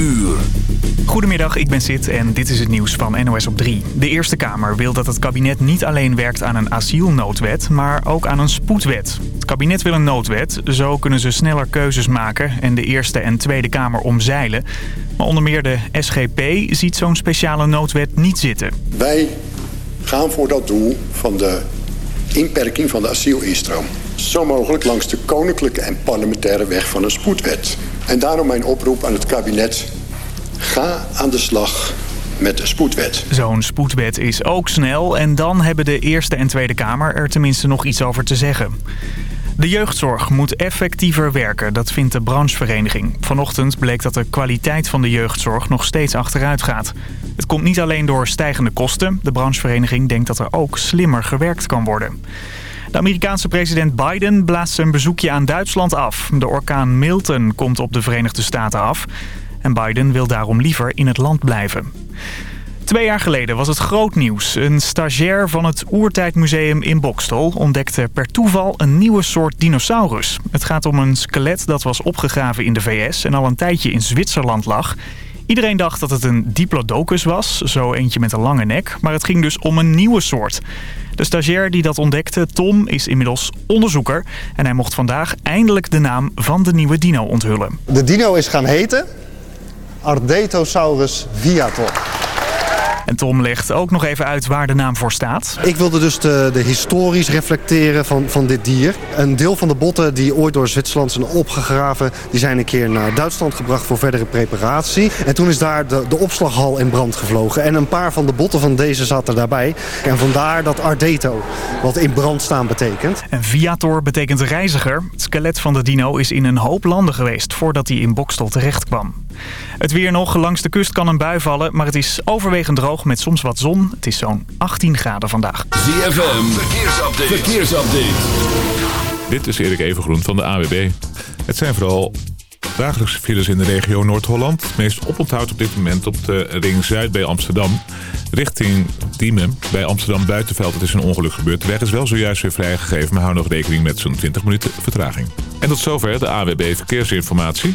uur. Goedemiddag, ik ben Sid en dit is het nieuws van NOS op 3. De Eerste Kamer wil dat het kabinet niet alleen werkt aan een asielnoodwet, maar ook aan een spoedwet. Het kabinet wil een noodwet, zo kunnen ze sneller keuzes maken en de Eerste en Tweede Kamer omzeilen. Maar onder meer de SGP ziet zo'n speciale noodwet niet zitten. Wij gaan voor dat doel van de inperking van de asielinstroom. Zo mogelijk langs de koninklijke en parlementaire weg van een spoedwet. En daarom mijn oproep aan het kabinet. Ga aan de slag met de spoedwet. Zo'n spoedwet is ook snel en dan hebben de Eerste en Tweede Kamer er tenminste nog iets over te zeggen. De jeugdzorg moet effectiever werken, dat vindt de branchevereniging. Vanochtend bleek dat de kwaliteit van de jeugdzorg nog steeds achteruit gaat. Het komt niet alleen door stijgende kosten. De branchevereniging denkt dat er ook slimmer gewerkt kan worden. De Amerikaanse president Biden blaast zijn bezoekje aan Duitsland af. De orkaan Milton komt op de Verenigde Staten af. En Biden wil daarom liever in het land blijven. Twee jaar geleden was het groot nieuws. Een stagiair van het Oertijdmuseum in Bokstel ontdekte per toeval een nieuwe soort dinosaurus. Het gaat om een skelet dat was opgegraven in de VS en al een tijdje in Zwitserland lag. Iedereen dacht dat het een diplodocus was, zo eentje met een lange nek, maar het ging dus om een nieuwe soort. De stagiair die dat ontdekte, Tom, is inmiddels onderzoeker en hij mocht vandaag eindelijk de naam van de nieuwe dino onthullen. De dino is gaan heten Ardetosaurus viator. En Tom legt ook nog even uit waar de naam voor staat. Ik wilde dus de, de historisch reflecteren van, van dit dier. Een deel van de botten die ooit door Zwitserland zijn opgegraven... die zijn een keer naar Duitsland gebracht voor verdere preparatie. En toen is daar de, de opslaghal in brand gevlogen. En een paar van de botten van deze zaten daarbij. En vandaar dat Ardeto, wat in brand staan betekent. En Viator betekent reiziger. Het skelet van de dino is in een hoop landen geweest... voordat hij in Bokstel terecht kwam. Het weer nog. Langs de kust kan een bui vallen, maar het is overwegend droog met soms wat zon. Het is zo'n 18 graden vandaag. ZFM, verkeersupdate. verkeersupdate. Dit is Erik Evengroen van de AWB. Het zijn vooral dagelijkse files in de regio Noord-Holland. Het meest oponthoud op dit moment op de Ring Zuid bij Amsterdam. Richting Diemen bij Amsterdam Buitenveld. Het is een ongeluk gebeurd. De weg is wel zojuist weer vrijgegeven, maar hou nog rekening met zo'n 20 minuten vertraging. En tot zover de AWB Verkeersinformatie.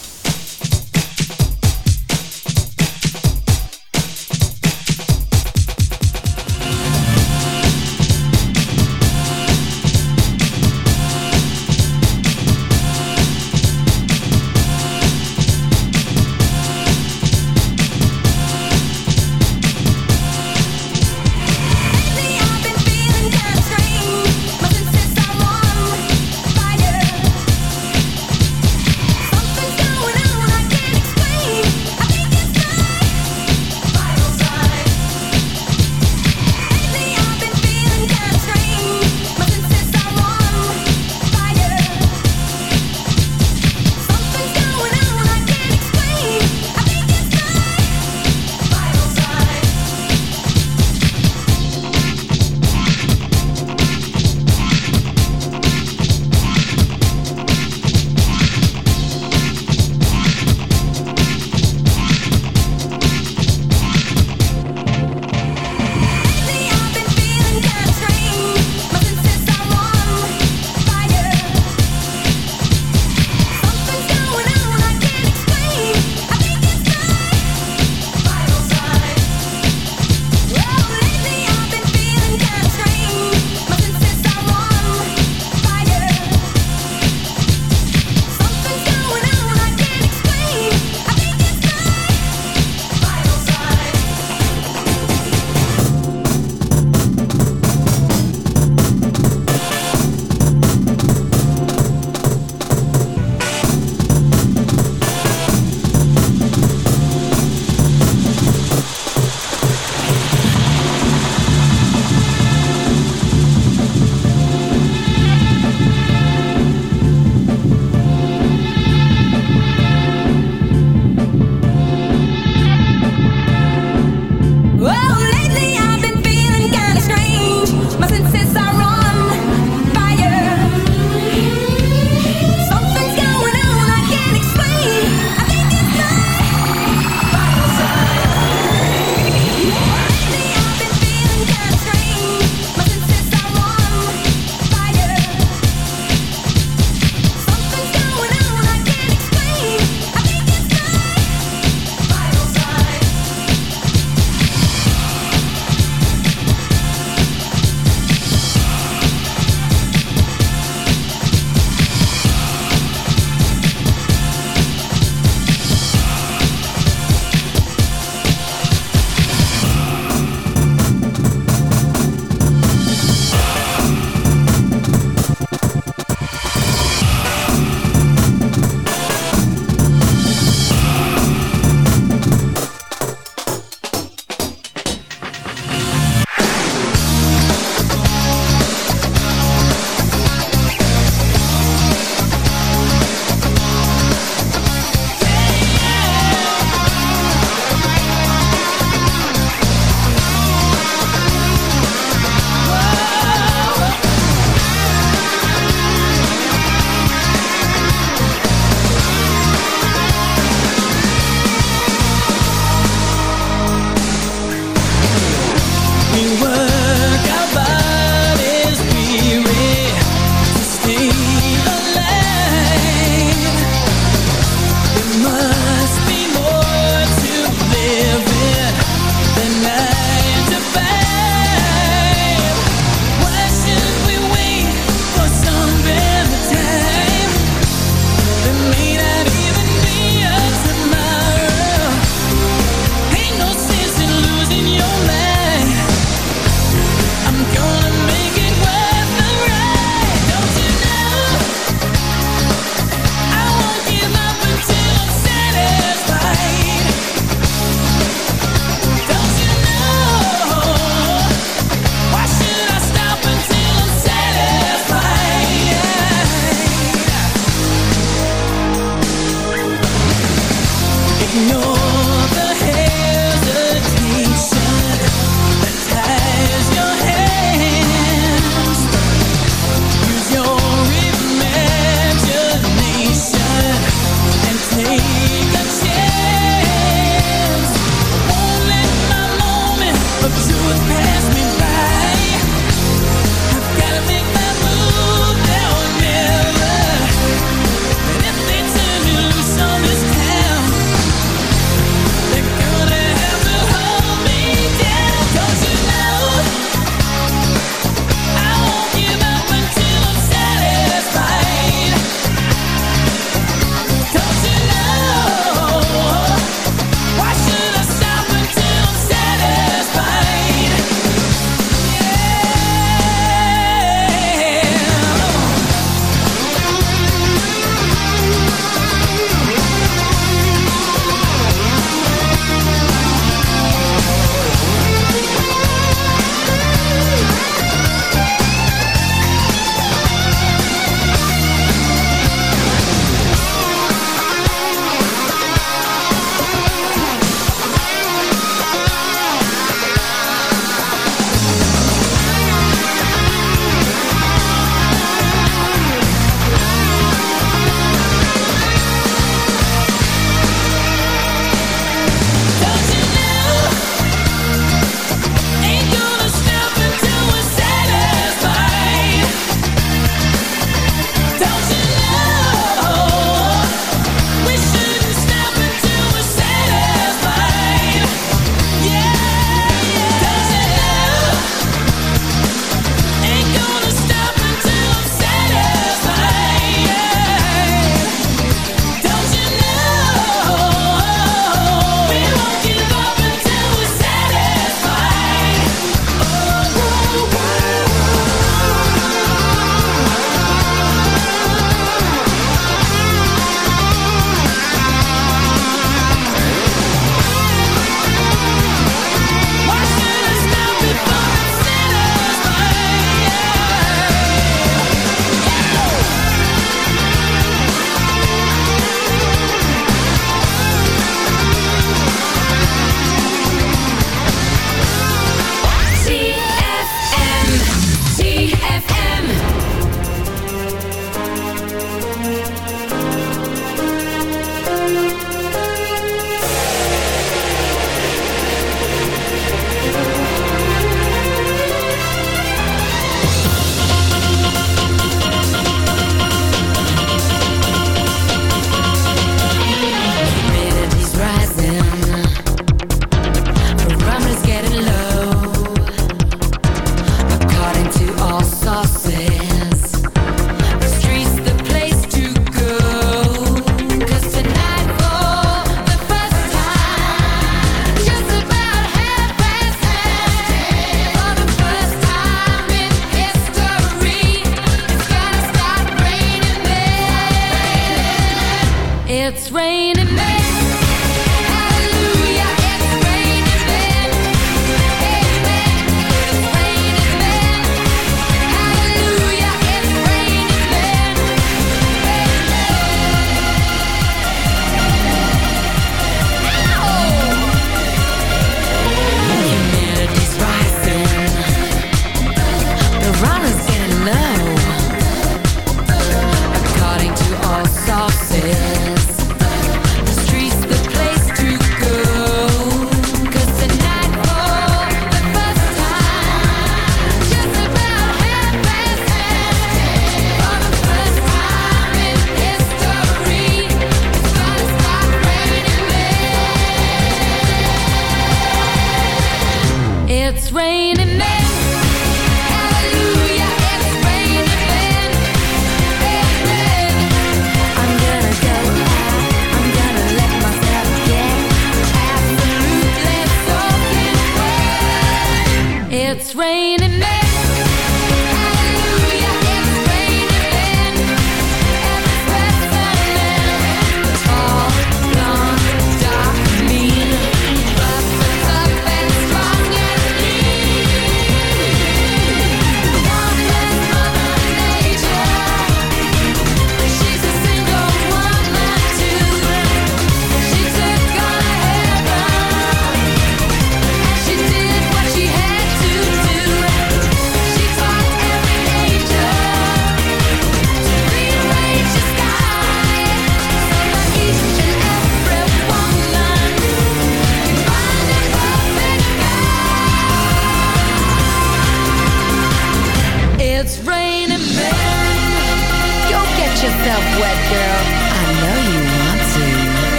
know you.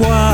toi.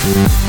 Thank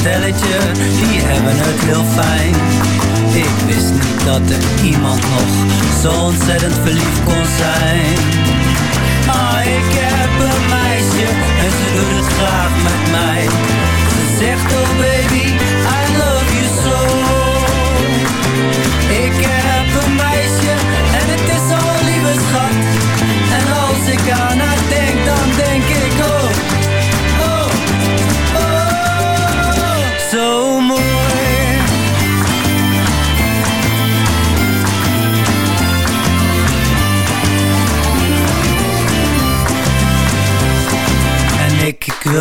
stelletje Die hebben het heel fijn. Ik wist niet dat er iemand nog Zo ontzettend verliefd kon zijn. Ah, ik heb een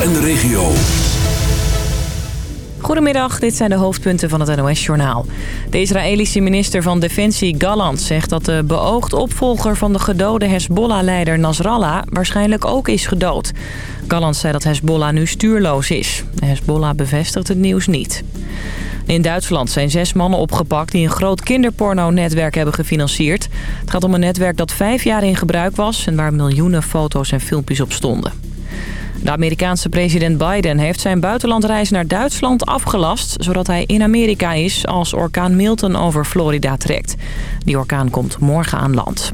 en de regio. Goedemiddag, dit zijn de hoofdpunten van het NOS-journaal. De Israëlische minister van Defensie Gallant zegt dat de beoogd opvolger van de gedode Hezbollah-leider Nasrallah waarschijnlijk ook is gedood. Gallant zei dat Hezbollah nu stuurloos is. Hezbollah bevestigt het nieuws niet. In Duitsland zijn zes mannen opgepakt die een groot kinderporno-netwerk hebben gefinancierd. Het gaat om een netwerk dat vijf jaar in gebruik was en waar miljoenen foto's en filmpjes op stonden. De Amerikaanse president Biden heeft zijn buitenlandreis naar Duitsland afgelast... zodat hij in Amerika is als orkaan Milton over Florida trekt. Die orkaan komt morgen aan land.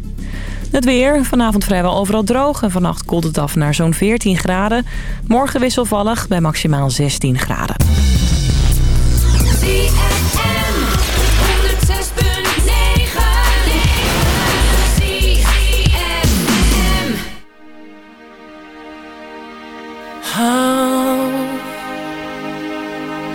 Het weer, vanavond vrijwel overal droog en vannacht koelt het af naar zo'n 14 graden. Morgen wisselvallig bij maximaal 16 graden.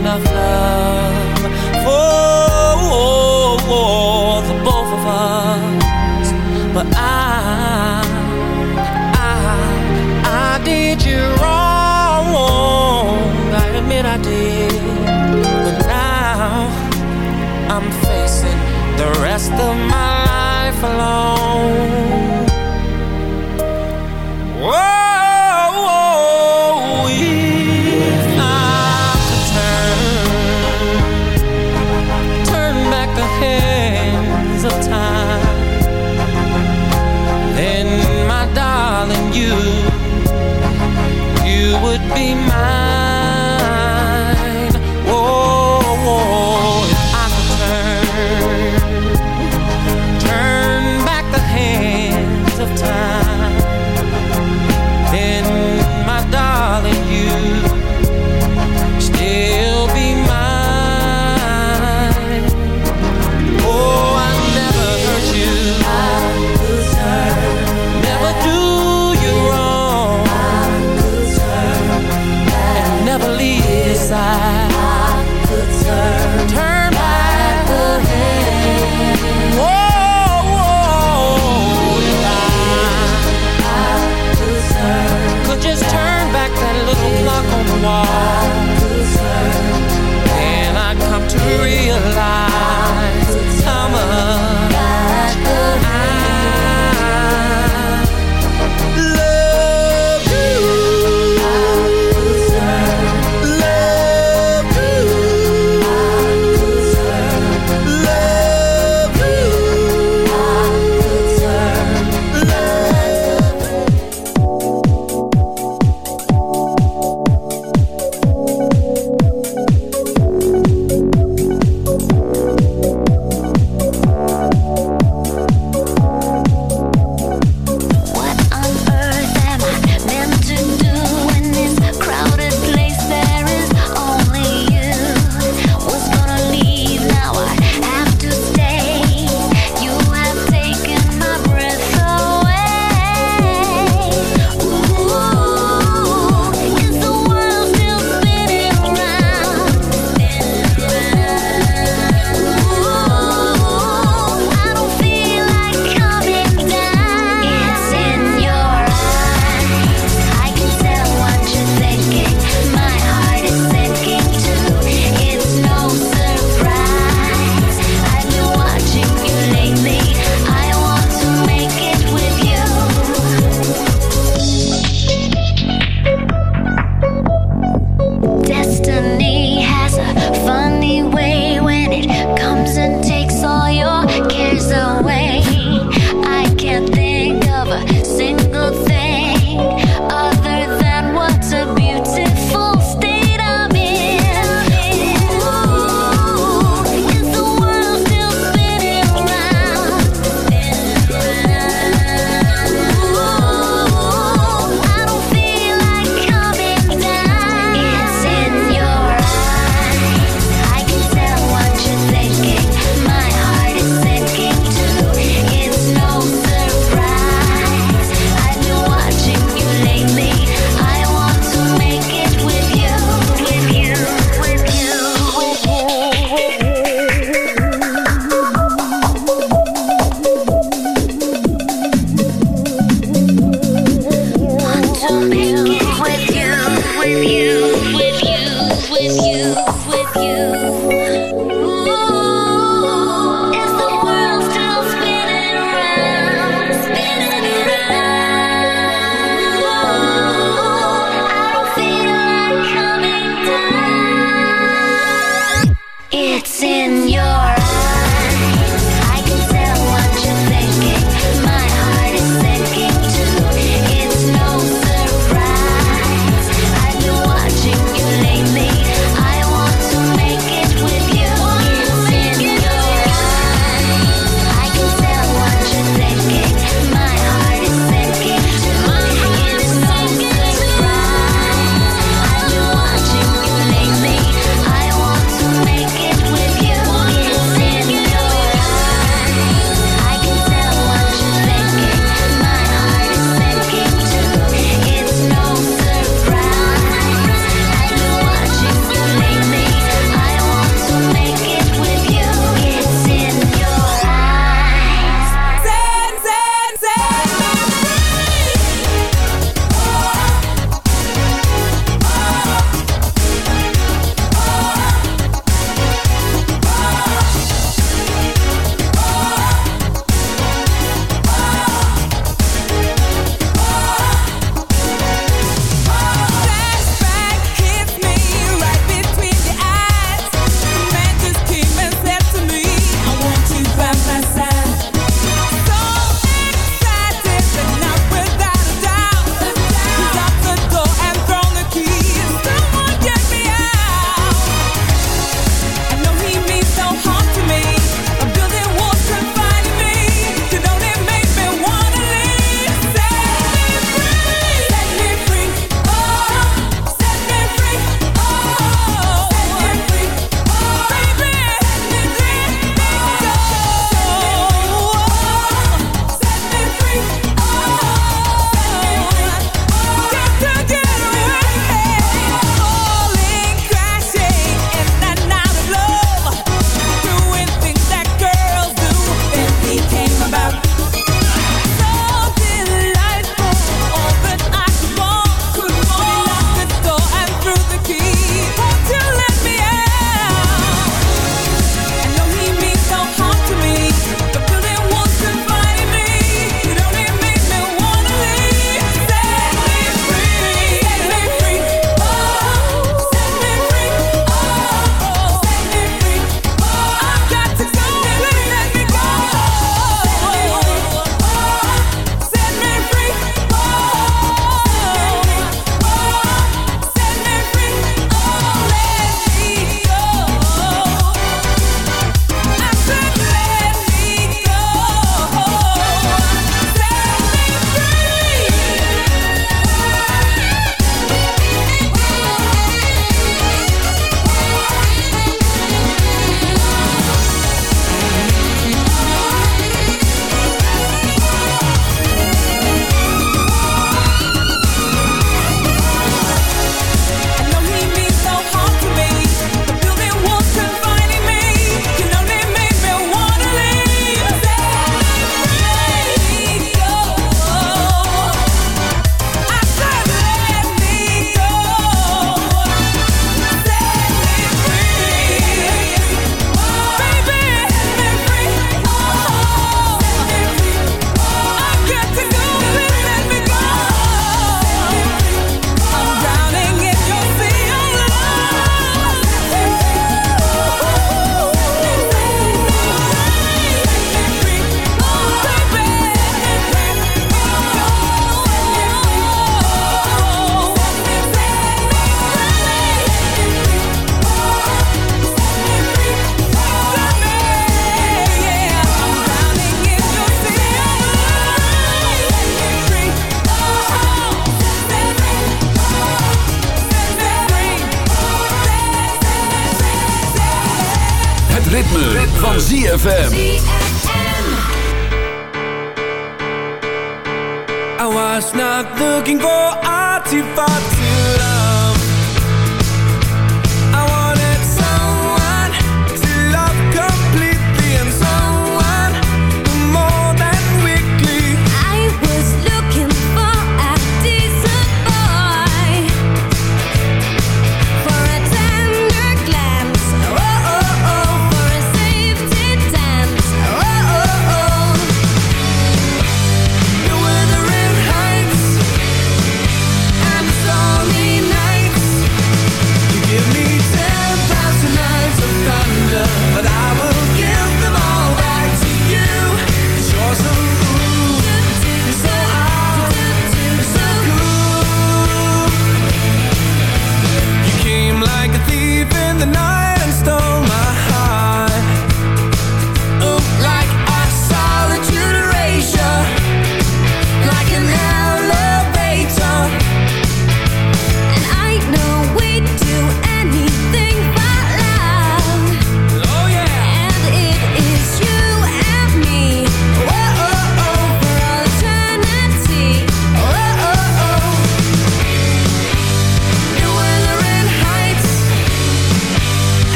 enough love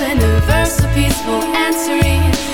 Universe so peaceful and serene.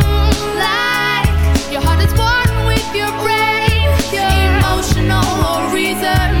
Is one with your brain, emotional or reason.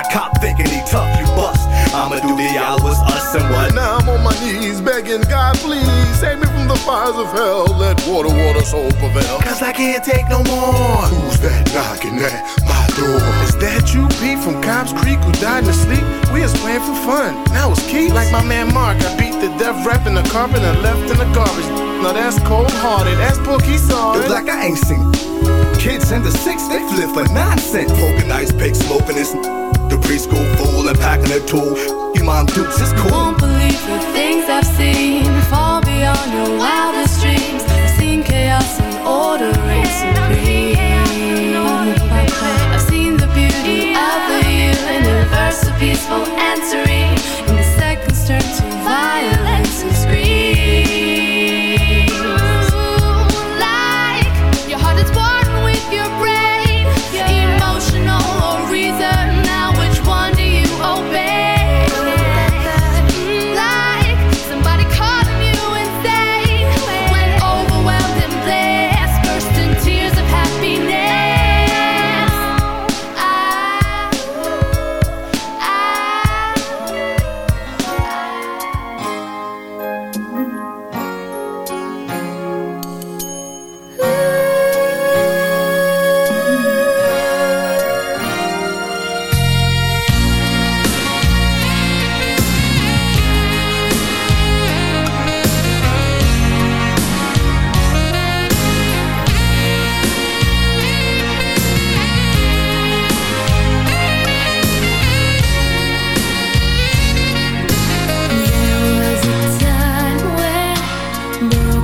fires of hell. Let water, water, soul prevail. Cause I can't take no more. Who's that knocking at my door? Is that you, Pete, from Cobb's Creek, who died in his sleep? We was playing for fun. Now it's Keith. Like my man Mark, I beat the death rap in the carpet and left in the garbage. Now that's cold hearted, that's Pookie sorry. Look like I ain't seen kids in the six, they flip for nonsense. Poking ice pick, smoking this. The preschool fool and packing a tool. You mom dukes is cool. won't believe the things I've seen far beyond your wildest peaceful answer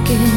again.